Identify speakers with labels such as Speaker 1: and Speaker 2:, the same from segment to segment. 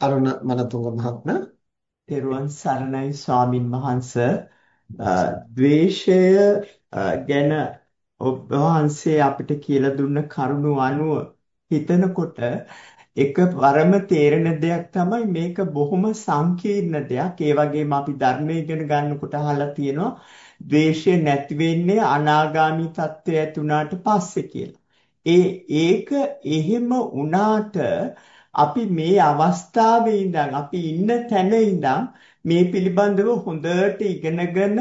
Speaker 1: අරුණ මනතුංග මහත්මයා
Speaker 2: තෙරුවන් සරණයි ස්වාමින් වහන්ස ද්වේෂය ගැන ඔබ වහන්සේ අපිට කියලා දුන්න කරුණු අනුව හිතනකොට එකවරම තේරෙන දෙයක් තමයි මේක බොහොම සංකීර්ණ දෙයක්. ඒ වගේම අපි ධර්මයේ ඉගෙන ගන්නකොට අහලා තියෙනවා ද්වේෂය නැති වෙන්නේ අනාගාමි තත්ත්වයට ඇතුණාට පස්සේ කියලා. ඒ ඒක එහෙම වුණාට අපි මේ අවස්ථාවේ ඉඳන් අපි ඉන්න තැන ඉඳන් මේ පිළිබඳව හොඳට ඉගෙනගෙන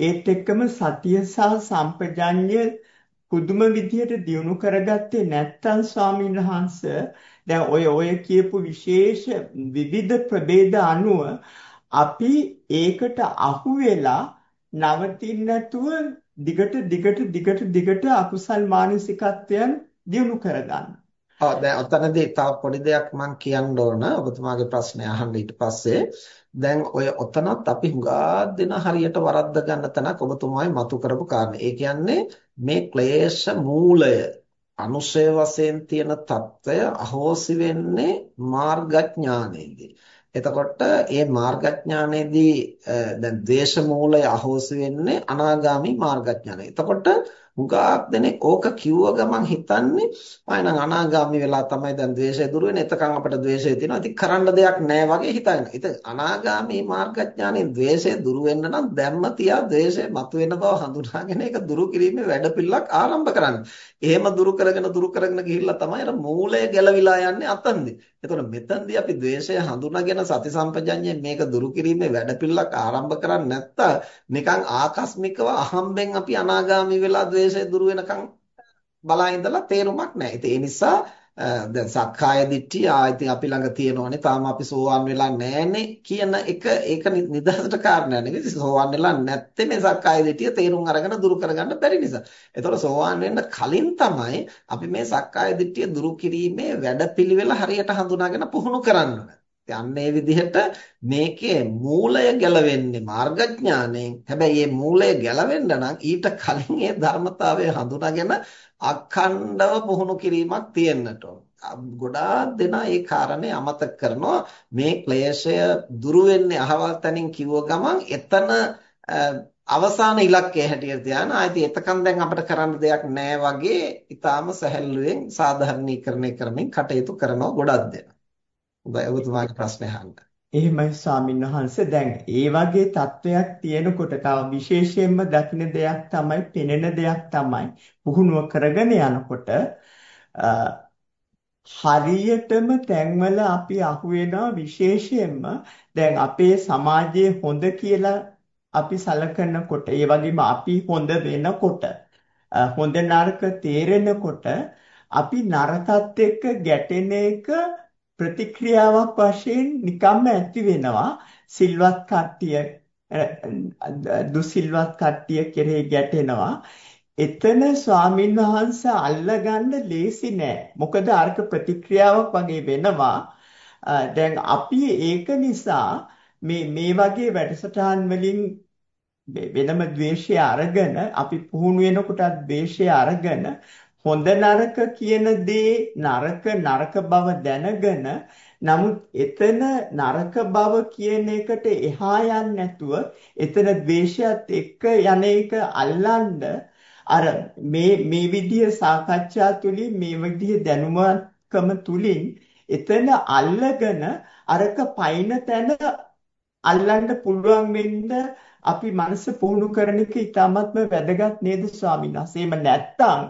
Speaker 2: ඒත් එක්කම සතිය සහ සම්පජඤ්ඤය පුදුම විදියට දියුණු කරගත්තේ නැත්නම් ස්වාමීන් වහන්සේ දැන් ඔය ඔය කියපු විශේෂ විවිධ ප්‍රභේද අනුව අපි ඒකට අහු වෙලා නවතින්න නැතුව දිගට දිගට දිගට දිගට අකුසල් මානසිකත්වයන් දියුණු කරගන්න.
Speaker 1: ඔව් දැන් ඔතනදී තව පොඩි දෙයක් මම කියන්න ඕන ඔබතුමාගේ ප්‍රශ්නය අහන්න ඊට පස්සේ දැන් ඔය ඔතනත් අපි හුඟා දෙන හරියට වරද්ද ගන්න තැනක් ඔබතුමායි මතු කරපු කාරණේ. ඒ කියන්නේ මේ ක්ලේශ මූලය අනුශය වශයෙන් තියෙන తত্ত্বය අහෝසි වෙන්නේ මාර්ගඥානෙදී. එතකොට මේ මාර්ගඥානෙදී දැන් ද්වේෂ මූලය අහෝසි වෙන්නේ අනාගාමී මාර්ගඥානය. එතකොට හුඟක් දෙනෙක් ඕක කිව්ව ගමන් හිතන්නේ ආයෙනම් අනාගාමි වෙලා තමයි දැන් ද්වේෂය දුර වෙන්නේ. එතකන් අපිට ද්වේෂය තියෙනවා. ඉතින් කරන්න දෙයක් නැහැ වගේ හිතන. ඉතින් අනාගාමි මාර්ගඥානෙන් ද්වේෂය දුර වෙන්න නම් දැම්ම තියා ද්වේෂය මතුවෙන බව හඳුනාගෙන ඒක දුරු කිරීමේ වැඩපිළිවෙලක් ආරම්භ කරන්න. එහෙම දුරු කරගෙන දුරු කරගෙන ගිහිල්ලා තමයි අර මූලය ගැලවිලා යන්නේ අතන්දි. එතකොට මෙතනදී අපි ද්වේෂය හඳුනාගෙන සති සම්පජඤ්ඤයෙන් මේක දුරු කිරීමේ වැඩපිළිවෙලක් ආරම්භ කරන්නේ නැත්නම් නිකන් ආකස්මිකව අහම්බෙන් අපි අනාගාමි වෙලා ද්වේෂය දුරු වෙනකන් බලා ඉඳලා තේරුමක් නැහැ. ඉතින් ඒ නිසා දැන් සක්කාය දිට්ඨිය ආයිති අපි ළඟ තියෙනවනේ තාම අපි සෝවාන් වෙලා නැහැනේ කියන එක ඒක නිදහසට කාරණයක් නෙවෙයි සෝවාන් වෙලා නැත්තේ මේ සක්කාය දිට්ඨිය තේරුම් අරගෙන දුරු කරගන්න බැරි නිසා. ඒතකොට සෝවාන් වෙන්න කලින් තමයි අපි මේ සක්කාය දිට්ඨිය දුරු කිරීමේ වැඩපිළිවෙල හරියට හඳුනාගෙන පුහුණු කරන්න ඕනේ. අන්න ඒ විදිහට මේකේ මූලය ගැලවෙන්නේ මාර්ගඥාණයෙන්. හැබැයි මේ මූලය ගැලවෙන්න නම් ඊට කලින් ඒ ධර්මතාවය හඳුනාගෙන අඛණ්ඩව පුහුණු කිරීමක් තියෙන්නට ගොඩාක් දෙනා ඒ කාරණේ අමතක කරනවා. මේ ක්ලේශය දුරු වෙන්නේ අහවල් තැනින් කිව්ව ගමන් එතන අවසාන ඉලක්කය හැටියට තියාන ආයිති එතකන් දැන් අපිට කරන්න දෙයක් නැහැ වගේ ඊටාම සැහැල්ලුවෙන් සාධාරණීකරණය කරමින් කටයුතු කරනවා ගොඩක් දෙනා. හොඳයි ඔබතුමාගේ ප්‍රශ්නය අහන්න.
Speaker 2: එහෙමයි ස්වාමීන් වහන්සේ දැන් ඒ වගේ තත්වයක් තියෙනකොට තව විශේෂයෙන්ම දකින්න දෙයක් තමයි පෙනෙන දෙයක් තමයි පුහුණුව කරගෙන යනකොට හරියටම තැන්වල අපි අහුවෙනවා විශේෂයෙන්ම දැන් අපේ සමාජයේ හොඳ කියලා අපි සලකනකොට ඒ වගේම අපි හොඳ වෙනකොට හොඳ නරක තේරෙනකොට අපි නරකත් එක්ක ගැටෙන එක ප්‍රතික්‍රියාවක් වශයෙන් නිකම්ම ඇති වෙනවා. සිල්වත් කට්ටිය දුසිල්වත් කට්ටිය කෙරෙහි ගැටෙනවා. එතන ස්වාමින් වහන්සේ අල්ලගන්න ලේසි නෑ. මොකද අර්ක ප්‍රතික්‍රියාවක් වගේ වෙනවා. දැන් අපි ඒක නිසා මේ මේ වගේ වැඩසටහන් වලින් වෙනම ද්වේෂය අරගෙන අපි පුහුණු වෙනකොටත් ද්වේෂය අරගෙන හොඳ නරක කියන දේ නරක නරක බව දැනගෙන නමුත් එතන නරක බව කියන එකට එහා යන්නේ නැතුව එතන ද්වේෂයත් එක්ක යන එක අල්ලන්න අර මේ මේ විදිය සාකච්ඡා තුලින් මේ විදිය දැනුමකම තුලින් එතන අල්ලගෙන අරක පයින් තැන අල්ලන්න පුළුවන් වෙන්න අපි මනස පුහුණු කරන එක ඉතාමත්ම වැදගත් නේද ස්වාමීන් වහන්සේ. එහෙම නැත්තම්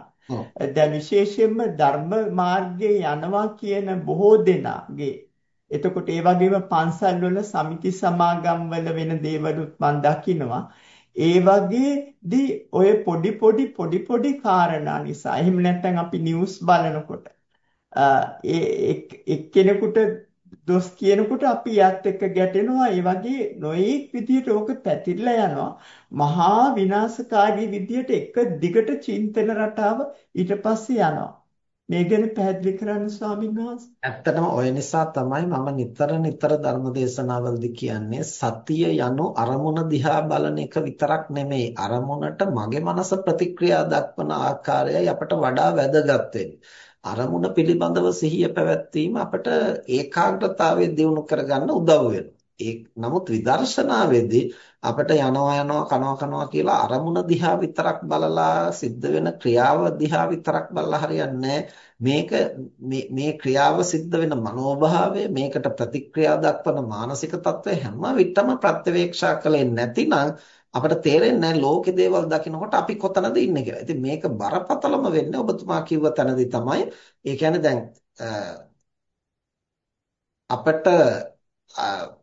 Speaker 2: දැන් විශේෂයෙන්ම ධර්ම මාර්ගයේ යනවා කියන බොහෝ දෙනාගේ එතකොට ඒ වගේම පන්සල් වල සමිති සමාගම් වල වෙන දේවලුත් මම දකිනවා. ඒ වගේදී ඔය පොඩි පොඩි පොඩි පොඩි කාරණා නිසා එහෙම නැත්නම් අපි නිවුස් බලනකොට ඒ එක්කෙනෙකුට දොස් කියනකොට අපි යත් එක්ක ගැටෙනවා ඒ වගේ නොඑක් විදියට ඕක පැතිරලා යනවා මහා විනාශකාරී විදියට එක දිගට චින්තන රටාව ඊට පස්සේ යනවා මේ ගැන පැහැදිලි කරන්න ස්වාමීන් වහන්සේ.
Speaker 1: ඇත්තටම ඔය නිසා තමයි මම නිතර නිතර ධර්ම දේශනාවලදී කියන්නේ සතිය යනු අරමුණ දිහා බලන එක විතරක් නෙමෙයි අරමුණට මගේ මනස ප්‍රතික්‍රියා දක්වන ආකාරයයි අපට වඩා වැදගත් වෙන්නේ. අරමුණ පිළිබඳව සිහිය පැවැත්වීම අපට ඒකාග්‍රතාවය දියුණු කරගන්න උදව් ඒ නමුත් විදර්ශනාවේදී අපිට යනවා යනවා කනවා කනවා කියලා අරමුණ දිහා විතරක් බලලා සිද්ධ වෙන ක්‍රියාව දිහා විතරක් බලලා හරියන්නේ මේක මේ ක්‍රියාව සිද්ධ වෙන මනෝභාවය මේකට ප්‍රතික්‍රියා දක්වන මානසික తත්වය හැම විටම ප්‍රත්‍යවේක්ෂා කළේ නැතිනම් අපිට තේරෙන්නේ නැහැ ලෝකේ දේවල් දකිනකොට අපි කොතනද ඉන්නේ කියලා. ඉතින් මේක බරපතලම වෙන්නේ ඔබතුමා කිව්ව තැනදී තමයි. ඒ කියන්නේ දැන් අපිට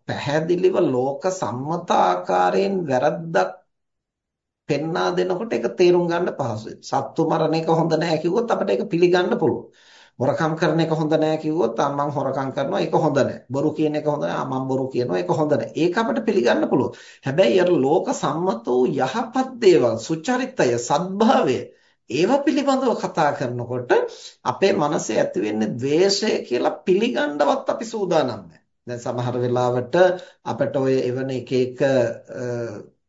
Speaker 1: පැහැදිලිව ලෝක සම්මත ආකාරයෙන් වැරද්දක් පෙන්වා දෙනකොට ඒක තේරුම් ගන්න පහසුයි. සත්තු මරණ එක හොඳ නැහැ කිව්වොත් අපිට ඒක පිළිගන්න පුළුවන්. හොරකම් කරන එක හොඳ නැහැ කිව්වොත් ආ මම හොරකම් කරනවා ඒක හොඳ නැහැ. බොරු කියන එක හොඳ නැහැ. ආ මම බොරු කියනවා ඒක හොඳ නැහැ. ඒක අපිට පිළිගන්න පුළුවන්. හැබැයි අර ලෝක සම්මත වූ යහපත් දේවල්, සුචරිතය, සද්භාවය ඒවා පිළිබඳව කතා කරනකොට අපේ මනසේ ඇති වෙන්නේ ද්වේෂය කියලා පිළිගන්නවත් අපි සූදානම් නැහැ. දැන් සමහර වෙලාවට අපිට ඔය එවන එක එක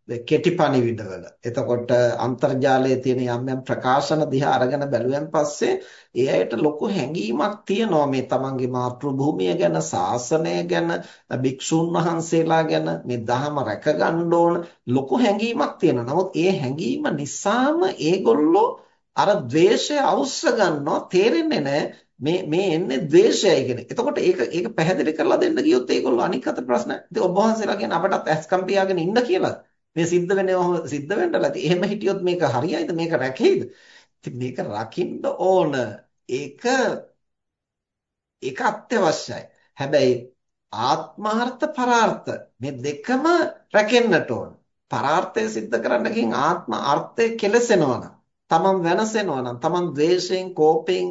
Speaker 1: කෙටි පණිවිඩවල. එතකොට අන්තර්ජාලයේ තියෙන යම් යම් ප්‍රකාශන දිහා අරගෙන බැලුවෙන් පස්සේ ඒ අයට ලොකු හැඟීමක් තියෙනවා මේ තමන්ගේ මාතෘ භූමිය ගැන, ශාසනය ගැන, භික්ෂුන් වහන්සේලා ගැන, මේ ධහම රැකගන්න ඕන ලොකු හැඟීමක් තියෙනවා. නමුත් ඒ හැඟීම නිසාම ඒගොල්ලෝ අර ද්වේෂය අවශ්‍ය ගන්නවා තේරෙන්නේ නැහැ මේ මේ එන්නේ ද්වේෂයයි කියන. එතකොට ඒක ඒක පැහැදිලි කරලා දෙන්න ගියොත් ඒගොල්ලෝ අනික් අත ප්‍රශ්න. ඉතින් ඔබ වහන්සේලා කියන්නේ අපටත් ඇස්කම් පියාගෙන ඉන්න කියලා. මේ සිද්ධ වෙන්නේ ඔහොම සිද්ධ වෙන්න ලති. එහෙම හිටියොත් මේක හරියයිද? මේක රැකෙයිද? ඉතින් මේක රකින්න ඕන. ඒක ඒක අත්‍යවශ්‍යයි. හැබැයි ආත්මාර්ථ පරාර්ථ මේ දෙකම රැකෙන්නට ඕන. පරාර්ථය સિદ્ધ කරන්න ගින් ආත්ම අර්ථය කෙලසෙනවා නම් තමන් වෙනසෙනවා නම් තමන් ද්වේෂයෙන් කෝපයෙන්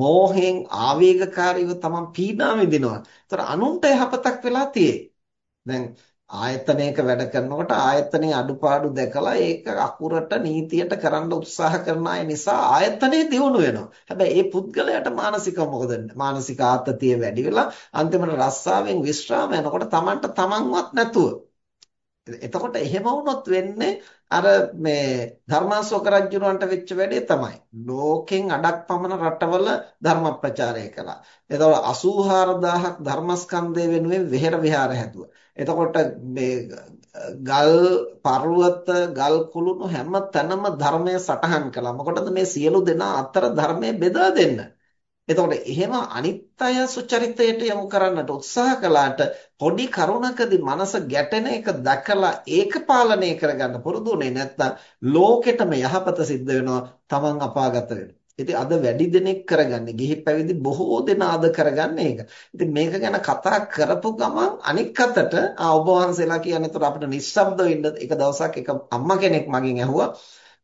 Speaker 1: මෝහයෙන් ආවේගකාරීව තමන් පීඩා විඳිනවා. ඒතර අනුන්ට යහපතක් වෙලා තියෙයි. දැන් ආයතනයක වැඩ කරනකොට ආයතනයේ අඩුපාඩු දැකලා ඒක අකුරට නීතියට කරන්න උත්සාහ කරන අය නිසා ආයතනයේ දියුණු වෙනවා. හැබැයි ඒ පුද්ගලයාට මානසික මොකද මානසික ආතතිය වැඩි වෙලා අන්තිමට රස්සාවෙන් විශ්‍රාම යනකොට Tamanට Tamanවත් නැතුව. එතකොට එහෙම වුණොත් වෙන්නේ අර මේ ධර්මාශෝක රජුණන්ට වෙච්ච වැඩේ තමයි. ලෝකෙන් අඩක් පමණ රටවල ධර්ම ප්‍රචාරය කළා. එතකොට 84000ක් ධර්මස්කන්ධය වෙනුවෙන් වෙහෙර විහාර හැදුවා. එතකොට මේ ගල් පර්වත ගල් කුළුණු හැම තැනම ධර්මය සටහන් කළා. මොකටද මේ සියලු දෙනා අතර ධර්මය බෙදා දෙන්න. එතකොට එහෙම අනිත්‍ය සුචරිතයට යොමු කරන්නට උත්සාහ කළාට පොඩි කරුණකදී මනස ගැටෙන එක දැකලා ඒක පාලනය කරගන්න පුරුදුුනේ නැත්නම් ලෝකෙටම යහපත සිද්ධ වෙනවා තමන් අපාගත වෙනවා. ඉතින් අද වැඩි දෙනෙක් කරගන්නේ ගිහි පැවිදි බොහෝ දෙනා අද කරගන්නේ ඒක. ඉතින් මේක ගැන කතා කරපු ගමන් අනික් අතට ආ ඔබ වහන්සේලා කියන්නේ ඒතර අපිට නිස්සබ්ද වෙන්න එක දවසක් එක අම්මා කෙනෙක් මගෙන් ඇහුවා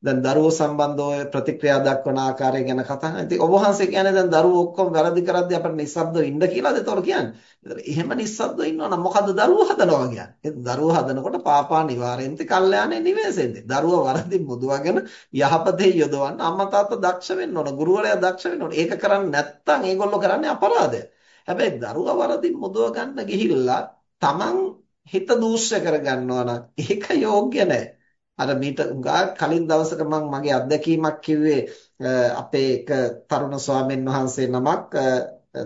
Speaker 1: දැන් දරුවෝ සම්බන්ධව ප්‍රතික්‍රියා දක්වන ආකාරය ගැන කතා කරනවා. ඉතින් ඔබ වහන්සේ කියන්නේ දැන් දරුවෝ ඔක්කොම වැරදි කරද්දී අපිට නිස්සබ්දව ඉන්න කියලාද ඒතකොට කියන්නේ? ඒතර එහෙම නිස්සබ්දව ඉන්නවා නම් මොකද්ද දරුවෝ හදනවා කියන්නේ? ඒ දරුවෝ හදනකොට පාපා නිවාරෙන්ති කල්යාණේ නිවේසෙන්ති. දරුවෝ වරදින් මුදවගෙන යහපතේ යොදවන්න අම්මා තාත්තා දක්ෂ වෙන්න ඕන. ගුරුවරයා දක්ෂ වෙන්න ඕන. ඒක කරන්නේ නැත්නම් ඒගොල්ලෝ කරන්නේ අපරාධය. හැබැයි දරුවා වරදින් මුදව ගන්න ගිහිල්ලා Taman හිත දූෂ්‍ය කරගන්නවා නම් ඒක යෝග්‍ය නැහැ. අර මීට කලින් දවසක මම මගේ අත්දැකීමක් කිව්වේ අපේ එක තරුණ ස්වාමීන් වහන්සේ නමක්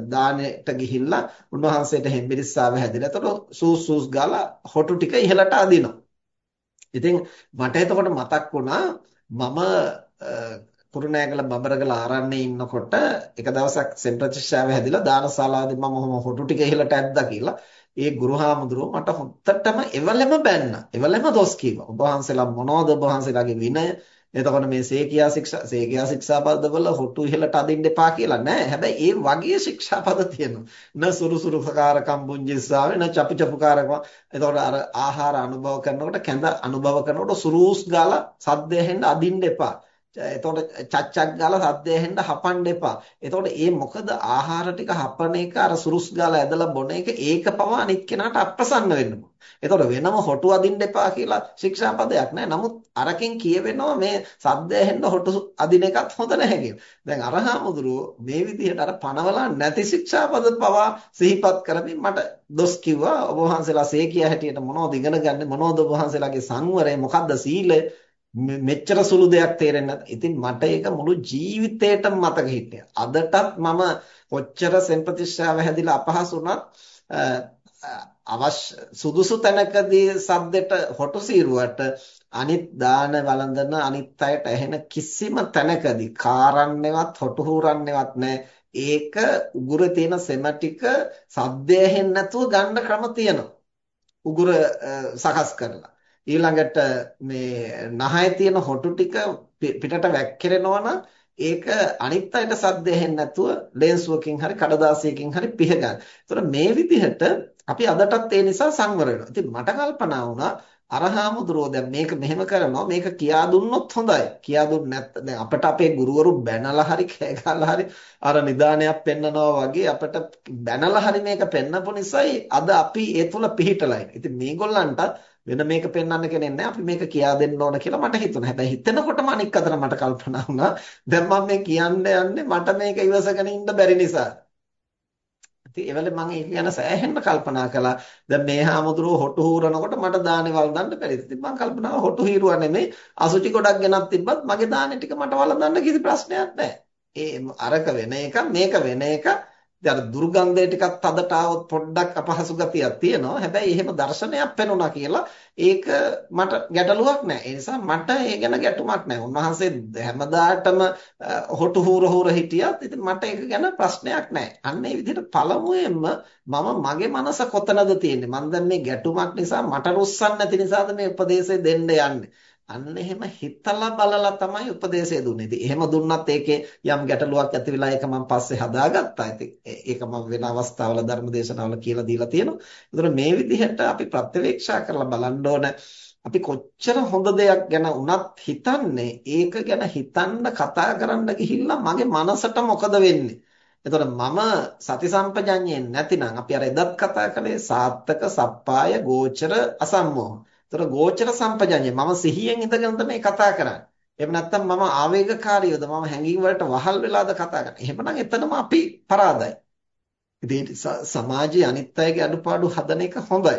Speaker 1: දානෙට ගිහිල්ලා උන්වහන්සේට හෙම්බිරිස්සාව හැදිලා එතකොට සූස් සූස් ගාලා හොටු ටික ඉහළට අදිනවා. ඉතින් මට එතකොට මතක් වුණා මම කුරුණෑගල බබරගල ආරණ්‍යේ ඉන්නකොට එක දවසක් සෙන් ප්‍රතිශාව හැදිලා දානශාලාවේදී මම ඔහොම හොටු ටික ඉහළට ඇද්දා කියලා ඒ ගුරුහාමුදුරුව මට හොත්තටම එවලෙම බැන්න. එවලෙම දොස් කිව්වා. ඔබ වහන්සේලා මොනවද ඔබ වහන්සේලාගේ විනය? එතකොට මේ සේකියා ශික්ෂා සේකියා ශික්ෂාපදවල හොටු ඉහළට අදින්න එපා කියලා නෑ. හැබැයි ඒ වගේ ශික්ෂාපද තියෙනවා. න සුරුසුරුකාරකම් බුඤ්ජිස්සාවේ න චපුචපුකාරකම්. එතකොට අර ආහාර අනුභව කරනකොට කැඳ අනුභව කරනකොට සුරූස් ගාලා සද්ද ඇහෙන්න අදින්න එපා. එතකොට චච්චක් ගාලා සද්දය හෙන්න හපන්න එපා. එතකොට ඒ මොකද ආහාර ටික හපන එක අර සුරුස් ගාලා ඇදලා බොන එක ඒක පවා අනිත් කෙනාට අප්‍රසන්න වෙන්න ඕන. එතකොට වෙනම හොටු අදින්න එපා කියලා ශික්ෂාපදයක් නැහැ. නමුත් අරකින් කියවෙනවා මේ සද්දය හෙන්න හොටු අදින එකත් හොඳ නැහැ කියලා. දැන් අරහාමුදුරුව මේ විදිහට අර පනවලා නැති ශික්ෂාපද පවා සිහිපත් කරමින් මට දොස් කිව්වා ඔබ වහන්සේලා සේකියා හැටියට මොනවද ඉගෙන ගන්න මොනවද ඔබ වහන්සේලාගේ සංවරය මොකද්ද සීලය මෙච්චර සුළු දෙයක් තේරෙන්නේ නැත. ඉතින් මට ඒක මුළු ජීවිතේටම මතක හිටියා. අදටත් මම කොච්චර සෙන්පතිශ්‍රාව හැදිලා අපහසු වුණත් අවශ්‍ය සුදුසු තැනකදී සද්දෙට හොටු සීරුවට අනිත් දාන වළඳන අනිත් අයට ඇහෙන කිසිම තැනකදී කාරන්නේවත් හොටු හූරන්නේවත් නැහැ. ඒක උගුරේ තියෙන සෙම ටික සද්දය ඇහෙන්නේ නැතුව ගන්න ක්‍රම තියෙනවා. උගුර සකස් කරලා. ඊළඟට මේ නහයේ තියෙන හොටු ටික පිටට වැක්කිරෙනවා නම් ඒක අනිත් අයට සද්ද ඇහෙන්නේ නැතුව ලේන්සුවකින් හරි කඩදාසියකින් හරි පිහ ගන්න. ඒතර මේ විදිහට අපි අදටත් ඒ නිසා සංවර වෙනවා. ඉතින් මට කල්පනා වුණා අරහාමුදුරෝ දැන් මේක මෙහෙම කරනවා මේක කියා දුන්නොත් හොඳයි. කියා දුන්න නැත්නම් දැන් අපිට අපේ ගුරුවරු බැනලා හරි කෑගහලා හරි අර නිදානයක් පෙන්නනවා වගේ අපිට බැනලා හරි මේක පෙන්නපු නිසායි අද අපි ඒ තුල පිහිටලා ඉන්නේ. ඉතින් මේගොල්ලන්ට වෙන මේක පෙන්වන්න කෙනෙක් නැහැ. අපි මේක කියා දෙන්න ඕන කියලා මට හිතුණා. හැබැයි හිතනකොටම අනික් අතට මට කල්පනා වුණා දැන් මම මේ කියන්න යන්නේ මට මේක ඉවසගෙන ඉන්න බැරි නිසා. ඉතින් ඒවල මම ඒක ගැන සෑහෙන්න කල්පනා කළා. දැන් මේ හාමුදුරුවෝ හොටු හූරනකොට මට දානේ වළඳන්න බැරිද? ඉතින් මම කල්පනා හොටු හීරුවා නෙමෙයි අසුචි ගොඩක් ගෙනත් තිබ්බත් මගේ දානේ ටික මට වළඳන්න කිසි ප්‍රශ්නයක් නැහැ. ඒ අරක වෙන එක මේක වෙන එක අර දුර්ගන්ධය ටිකක් තදට આવොත් පොඩ්ඩක් අපහසු ගතියක් තියෙනවා. හැබැයි එහෙම දර්ශනයක් පෙනුණා කියලා ඒක මට ගැටලුවක් නෑ. ඒ නිසා මට ඒ ගැන ගැටුමක් නෑ. උන්වහන්සේ හැමදාටම හොටු හූර හූර හිටියත් ඉතින් මට ඒක ගැන ප්‍රශ්නයක් නෑ. අන්න ඒ විදිහට පළමුවෙන්ම මම මගේ මනස කොතනද තියෙන්නේ? මම දැන් මේ ගැටුමක් නිසා මට රුස්සන්න නැති නිසාද මේ උපදේශය දෙන්න යන්නේ? අන්න එහෙම හිතලා බලලා තමයි උපදේශය දුන්නේ. ඉතින් එහෙම දුන්නත් ඒකේ යම් ගැටලුවක් ඇති වෙලා ඒක මම පස්සේ හදාගත්තා. ඉතින් ඒක මම වෙන අවස්ථාවල ධර්මදේශනාවල කියලා දීලා තියෙනවා. ඒතර මේ විදිහට අපි ප්‍රත්‍යවේක්ෂා කරලා බලන්න ඕන අපි කොච්චර හොඳ දෙයක් ගැන උනත් හිතන්නේ ඒක ගැන හිතන්න කතා කරන්න ගිහිල්ලා මගේ මනසට මොකද වෙන්නේ? එතකොට මම සති සම්පජඤ්ඤයෙන් නැතිනම් අපි අර එදත් කතා කළේ සාත්තක සප්පාය ගෝචර අසම්මෝහ ඒතර ගෝචර සම්පජඤ්ඤය මම සිහියෙන් ඉඳගෙනද මේ කතා කරන්නේ. එහෙම නැත්නම් මම ආවේගකාරීවද මම හැඟීම් වලට වහල් වෙලාද කතා කරන්නේ. එහෙමනම් එතනම අපි පරාදයි. ඉතින් සමාජයේ අනිත් අයගේ අඩුපාඩු හදන එක හොඳයි.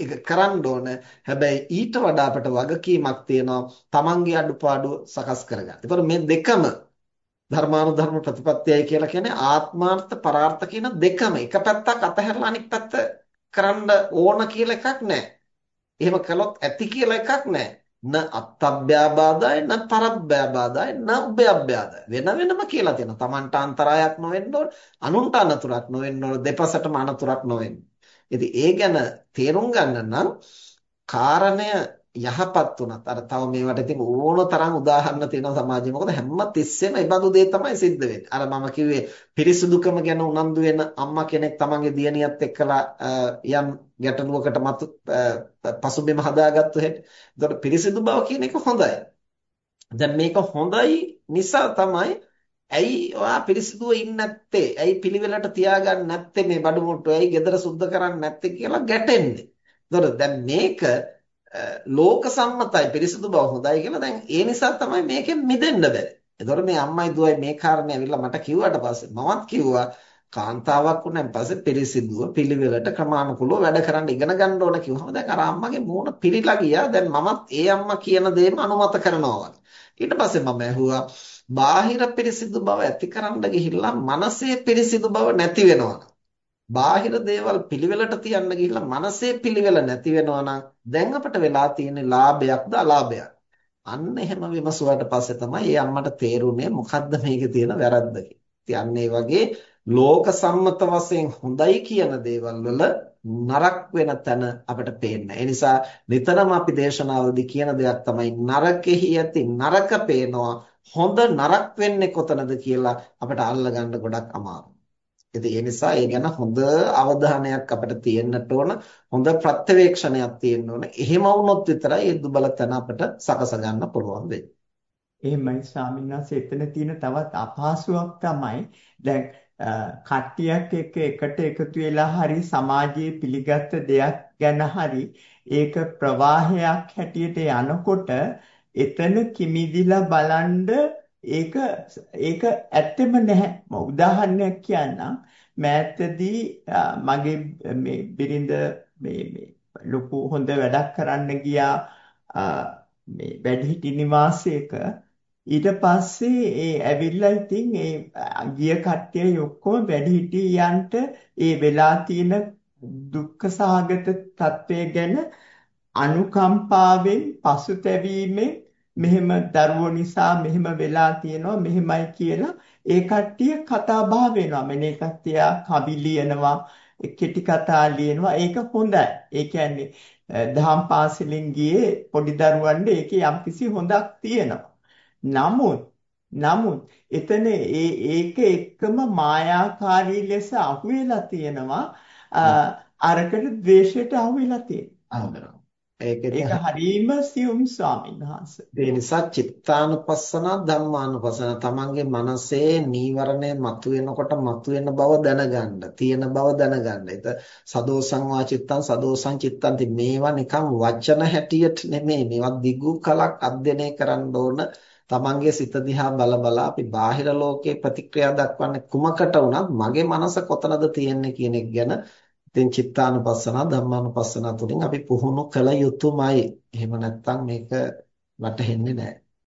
Speaker 1: ඒක කරන්න ඕන. හැබැයි ඊට වඩා අපට වගකීමක් තියෙනවා තමන්ගේ අඩුපාඩු සකස් කරගන්න. ඒතකොට මේ දෙකම ධර්මානුධර්ම ප්‍රතිපත්තියයි කියලා කියන්නේ ආත්මාර්ථ පරාර්ථ කියන දෙකම එක පැත්තක් අතහැරලා අනිත් පැත්ත කරන්න ඕන කියලා එකක් නැහැ. එහෙම කළොත් ඇති කියලා එකක් නැහැ. න අත්තබ්බ්‍යාබාධය න පරබ්බ්‍යාබාධය න උභයබ්බ්‍යාධය වෙන වෙනම කියලා තියෙනවා. Tamanට අන්තරායක් නොවෙන්න ඕන, අනුන්ට අනතුරක් නොවෙන්න ඕන, දෙපසටම අනතුරක් නොවෙන්න. ඉතින් ඒ ගැන තේරුම් ගන්න නම් කාරණය යහපත් උනත් අර තව මේවට ඉතින් ඕන තරම් උදාහරණ තියෙනවා සමාජයේ. මොකද හැම තිස්සෙම ඒ බඳු දේ තමයි සිද්ධ වෙන්නේ. අර මම කිව්වේ පිරිසුදුකම ගැන උනන්දු වෙන අම්මා කෙනෙක් තමන්ගේ දියණියත් එක්කලා යම් ගැටලුවකට මතු පසුබිම හදාගත්තු හැටි. එතකොට පිරිසිදු බව කියන එක හොඳයි. දැන් මේක හොඳයි නිසා තමයි ඇයි ඔයා පිරිසිදුව ඉන්නේ නැත්තේ? ඇයි පිළිවෙලට තියාගන්නේ නැත්තේ? මේ බඩු මුට්ටු ඇයි ගෙදර සුද්ධ කරන්නේ නැත්තේ කියලා ගැටෙන්නේ? එතකොට දැන් මේක ලෝක සම්මතයි පිරිසිදු බව හොඳයි කියලා දැන් ඒ නිසා තමයි මේකෙන් මිදෙන්න බැරි. එතකොට මේ අම්මයි දුවයි මේ කාරණේ ඇවිල්ලා මට කිව්වට පස්සේ මමත් කිව්වා කාන්තාවක් වුණාන් පස්සේ පිරිසිදුව පිළිවෙලට ක්‍රමානුකූලව වැඩ කරන්න ඉගෙන ගන්න ඕන කිව්වම දැන් අර අම්මගේ මූණ පිරීලා ගියා. දැන් මමත් ඒ අම්මා කියන දේම අනුමත කරනවා ඊට පස්සේ මම ඇහුවා බාහිර පිරිසිදු බව ඇති කරන්න ගිහිල්ලා මනසේ පිරිසිදු බව නැති වෙනවා. බාහිර දේවල් පිළිවෙලට තියන්න ගිහිල්ලා මනසේ පිළිවෙල නැති වෙනවා නම් දැන් අපිට වෙලා තියෙන්නේ ලාභයක්ද අලාභයක්ද? අන්න එහෙම විමසුවාට පස්සේ තමයි ඒ අම්මට තේරුනේ මොකද්ද මේකේ තියෙන වැරද්ද කියලා. ඒ වගේ ලෝක සම්මත වශයෙන් හොඳයි කියන දේවල් වල නරක වෙන තැන අපිට පේන්නේ. ඒ නිසා නිතරම අපි දේශනාවලදී කියන දෙයක් තමයි නරකෙහි ඇති නරක පේනවා හොඳ නරක වෙන්නේ කොතනද කියලා අපිට අල්ලගන්න ගොඩක් අමාරුයි. ඉතින් ඒ නිසා ඒ ගැන හොඳ අවධානයක් අපිට තියෙන්නට ඕන හොඳ ප්‍රත්‍යවේක්ෂණයක් තියෙන්න ඕන. එහෙම වුණොත් විතරයි ඒ දුබල තැන අපිට සකස ගන්න පුළුවන් වෙන්නේ.
Speaker 2: එහෙමයි ස්වාමීන් වහන්සේ එතන තියෙන තවත් අපහසුයක් තමයි දැන් කට්ටියක් එක්ක එකට එකතු වෙලා හරි සමාජයේ පිළිගත් දෙයක් ගැන හරි ඒක ප්‍රවාහයක් හැටියට යනකොට එතන කිමිදිලා බලන්ඩ ඒක ඒක ඇත්තෙම නැහැ. උදාහරණයක් කියන්නම්. මෑතදී මගේ මේ බිරිඳ මේ මේ ලොකු හොඳ වැඩක් කරන්න ගියා මේ වැඩිහිටි නිවාසයක ඊට පස්සේ ඒ ඇවිල්ලා ඉතින් ඒ ගිය කට්ටිය ඔක්කොම වැඩිහිටියන්ට ඒ වෙලා තියෙන දුක්ඛ සහගත තත්වය ගැන අනුකම්පාවෙන් පසුතැවීමෙන් මෙහෙම දරුවෝ නිසා මෙහෙම වෙලා තියෙනවා මෙහෙමයි කියලා ඒ කට්ටිය කතා බහ වෙනවා. මෙනේ කට්ටිය කවි ලියනවා කෙටි කතා ලියනවා. ඒක හොඳයි. ඒ කියන්නේ දහම් පාසලෙන් ගියේ පොඩි දරුවන්ට ඒකේ යම්කිසි හොඳක් තියෙනවා. නමුත් නමුත් එතන ඒ ඒක එක්කම මායාකාරී ලෙස අහුවෙලා තියෙනවා. අරකට ද්වේෂයට අහුවෙලා තියෙනවා. ඒක හරීම සියුම් ස්වාමීන් වහන්සේ.
Speaker 1: ඒ නිසා චිත්තානුපස්සන ධම්මානුපස්සන තමන්ගේ මනසේ නීවරණය මතුවෙනකොට මතුවෙන බව දැනගන්න, තියෙන බව දැනගන්න. ඒක සදෝසං වාචිත්තං සදෝසං චිත්තං මේවා නිකන් වචන හැටියට නෙමෙයි. මේවා දිගු කලක් අධ්‍යයනය කරන්න ඕන. තමන්ගේ සිත දිහා බල බලා අපි බාහිර ලෝකේ ප්‍රතික්‍රියා දක්වන්නේ කුමකට වුණත් මගේ මනස කොතනද තියෙන්නේ කියන එක ගැන ඉතින් චිත්තානුපස්සන ධම්මානුපස්සන තුලින් අපි පුහුණු කළ යුතුමයි. එහෙම නැත්නම් මේක වැටහෙන්නේ නැහැ.